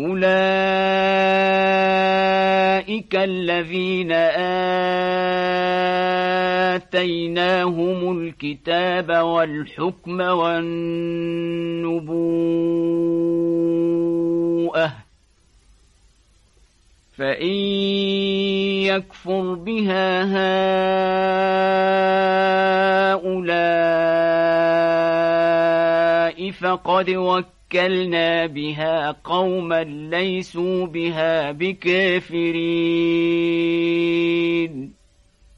أولئك الذين آتيناهم الكتاب والحكم والنبوءة فإن يكفر بها هؤلاء فقد وكلوا وَوَكَّلْنَا بِهَا قَوْمًا لَيْسُوا بِهَا بِكَافِرِينَ.